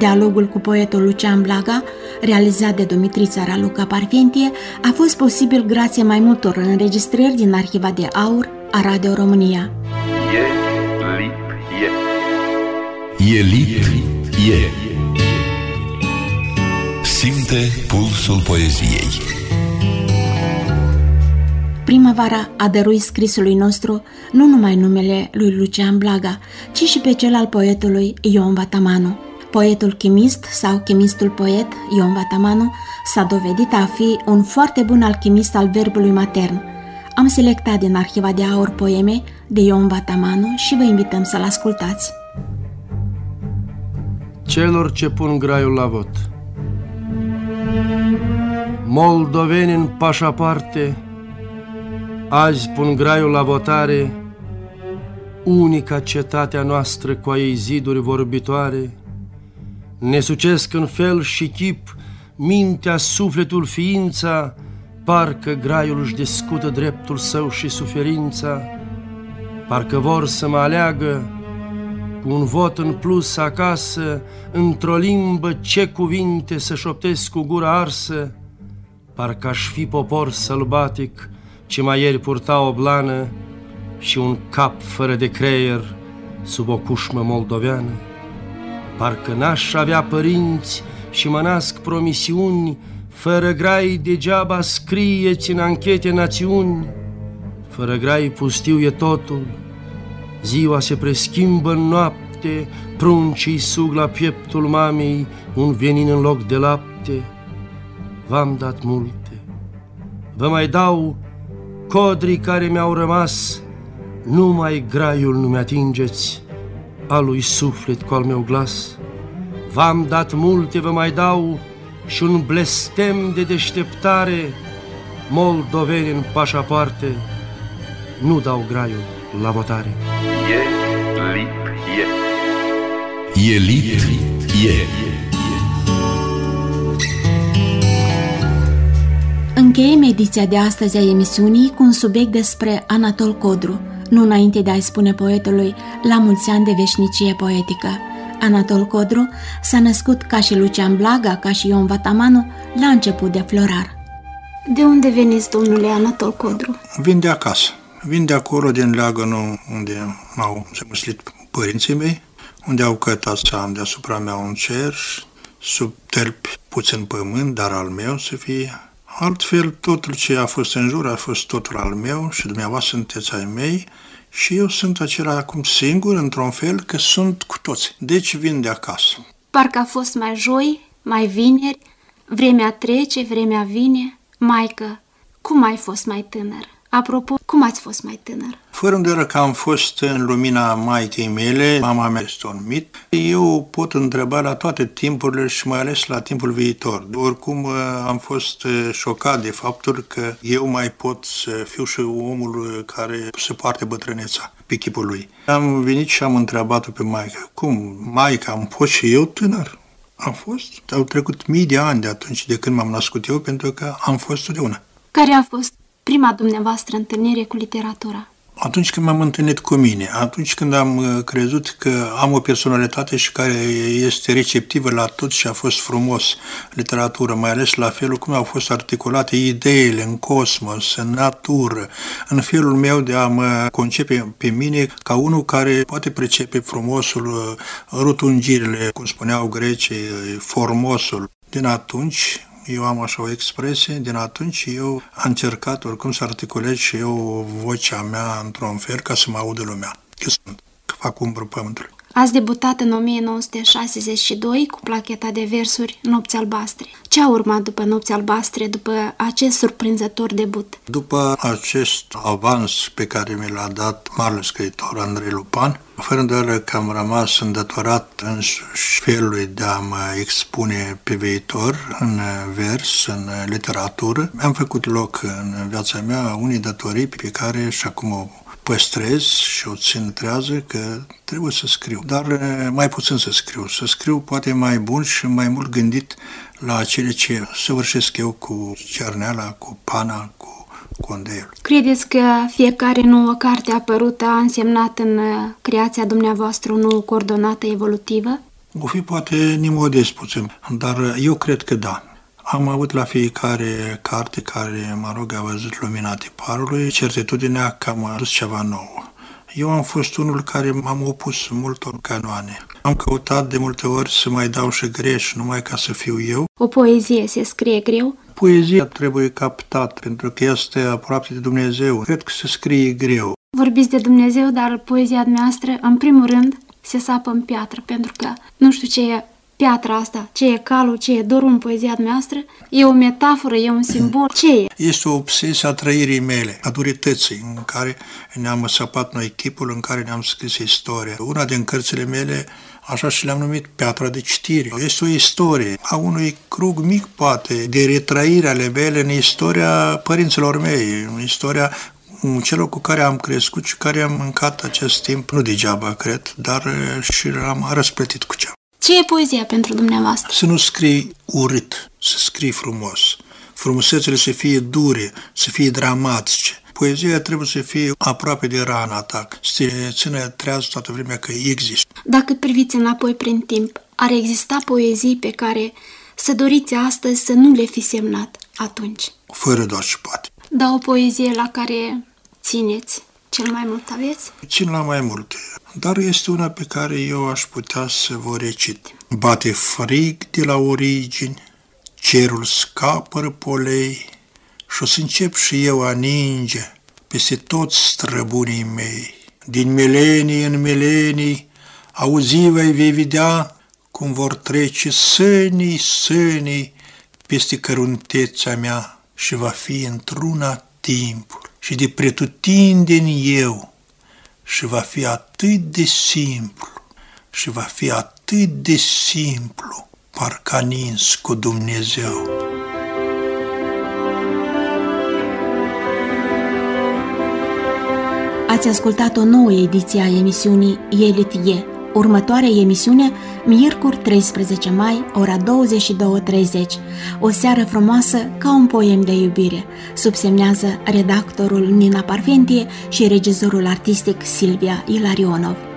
Dialogul cu poetul Lucian Blaga, realizat de Dumitrița Raluca Parfentie, a fost posibil grație mai multor înregistrări din Arhiva de Aur a Radio România. E lip e. E lip e. Simte pulsul poeziei. Primăvara a dăruit scrisului nostru nu numai numele lui Lucian Blaga, ci și pe cel al poetului Ion Vatamanu. Poetul chimist sau chimistul poet Ion Vatamanu s-a dovedit a fi un foarte bun alchimist al verbului matern. Am selectat din arhiva de aur poeme de Ion Vatamanu și vă invităm să-l ascultați. Celor ce pun graiul la vot Moldoveni în pașaparte Azi pun graiul la votare Unica cetatea noastră cu a ei ziduri vorbitoare Ne sucesc în fel și chip Mintea, sufletul, ființa Parcă graiul își discută dreptul său și suferința Parcă vor să mă aleagă cu un vot în plus acasă, într-o limbă ce cuvinte să șoptesc cu gura arsă, parcă aș fi popor sălbatic ce mai ieri purta o blană și un cap fără de creier sub o cușmă moldoveană. Parcă n-aș avea părinți și mă nasc promisiuni, fără grai degeaba scrieți în anchete națiuni, fără grai pustiu e totul, ziua se preschimbă în noapte, pruncii sug la pieptul mamei un venin în loc de lapte. V-am dat multe, vă mai dau codrii care mi-au rămas, numai graiul nu mi-atingeți, al lui suflet cu al meu glas. V-am dat multe, vă mai dau și un blestem de deșteptare, moldoveni în pașapoarte, nu dau graiul la votare. E lip e. E lip e. Încheiem ediția de astăzi a emisiunii cu un subiect despre Anatol Codru, nu înainte de a-i spune poetului la mulți ani de veșnicie poetică. Anatol Codru s-a născut ca și Lucian Blaga, ca și Ion Vatamanu, la început de florar. De unde veniți, domnule Anatol Codru? Vin de acasă. Vin de acolo, din leagănul unde m-au zămăslit părinții mei, unde au cătat să am deasupra mea un cer, sub terpi puțin pământ, dar al meu să fie. Altfel, totul ce a fost în jur a fost totul al meu și dumneavoastră sunteți ai mei și eu sunt acela acum singur, într-un fel, că sunt cu toți. Deci vin de acasă. Parcă a fost mai joi, mai vineri, vremea trece, vremea vine. Maică, cum ai fost mai tânăr? Apropo, cum ați fost mai tânăr? Fără îndoială că am fost în lumina maicii mele, mama mea este un mit, eu pot întreba la toate timpurile și mai ales la timpul viitor. Oricum am fost șocat de faptul că eu mai pot să fiu și omul care se poartă bătrâneța pe chipul lui. Am venit și am întrebat-o pe maică, cum, maică, am fost și eu tânăr? Am fost. Au trecut mii de ani de atunci de când m-am născut eu, pentru că am fost totdeauna. Care a fost prima dumneavoastră întâlnire cu literatura? Atunci când m-am întâlnit cu mine, atunci când am uh, crezut că am o personalitate și care este receptivă la tot ce a fost frumos literatură, mai ales la felul cum au fost articulate ideile în cosmos, în natură, în felul meu de a mă concepe pe mine ca unul care poate pricepe frumosul, uh, rotungirile, cum spuneau grecii, uh, formosul. Din atunci eu am așa o expresie, din atunci eu am încercat oricum să articulez și eu vocea mea într-un fel ca să mă audă lumea. Eu sunt, că fac umbră pământului. Ați debutat în 1962 cu placheta de versuri Nopți albastre. Ce a urmat după Nopți albastre, după acest surprinzător debut? După acest avans pe care mi l-a dat marele scriitor Andrei Lupan, fără îndoială că am rămas îndătorat în felului de a mă expune pe viitor în vers, în literatură, am făcut loc în viața mea unei datorii pe care și acum o păstrez și o țin trează că trebuie să scriu. Dar eh, mai puțin să scriu. Să scriu poate mai bun și mai mult gândit la cele ce săvârșesc eu cu cerneala, cu pana, cu condeiul. Credeți că fiecare nouă carte apărută a însemnat în eh, creația dumneavoastră o nouă coordonată evolutivă? O fi poate nimodest puțin, dar eu cred că da. Am avut la fiecare carte care, mă rog, a văzut lumina tiparului, certitudinea că am adus ceva nou. Eu am fost unul care m-am opus multor canoane. Am căutat de multe ori să mai dau și greș, numai ca să fiu eu. O poezie se scrie greu? Poezia trebuie captat, pentru că este aproape de Dumnezeu. Cred că se scrie greu. Vorbiți de Dumnezeu, dar poezia noastră, în primul rând, se sapă în piatră, pentru că nu știu ce e piatra asta, ce e calul, ce e dorul în poezia noastră, e o metaforă, e un simbol, ce e? Este o obsesie a trăirii mele, a durității, în care ne-am săpat noi chipul, în care ne-am scris istoria. Una din cărțile mele, așa și le-am numit Piatra de citire. Este o istorie a unui crug mic, poate, de retrăire ale mele în istoria părinților mei, în istoria celor cu care am crescut și care am mâncat acest timp, nu degeaba, cred, dar și am răsplătit cu ceva. Ce e poezia pentru dumneavoastră? Să nu scrii urât, să scrii frumos. Frumusețele să fie dure, să fie dramatice. Poezia trebuie să fie aproape de rana ta, să te țină trează toată vremea că există. Dacă priviți înapoi prin timp, ar exista poezii pe care să doriți astăzi să nu le fi semnat atunci? Fără doar și poate. Da o poezie la care țineți cel mai mult aveți? Țin la mai multe, dar este una pe care eu aș putea să vă recit. Bate frig de la origini, cerul scapă polei și o să încep și eu a ninge peste toți străbunii mei. Din milenii în milenii, auzi vei vedea cum vor trece sânii, sânii peste cărunteța mea și va fi într-una timpul și de pretutindeni eu și va fi atât de simplu și va fi atât de simplu parcă nins cu Dumnezeu. Ați ascultat o nouă ediție a emisiunii Elit E. Următoarea emisiune, miercuri 13 mai, ora 22.30. O seară frumoasă ca un poem de iubire, subsemnează redactorul Nina Parfentie și regizorul artistic Silvia Ilarionov.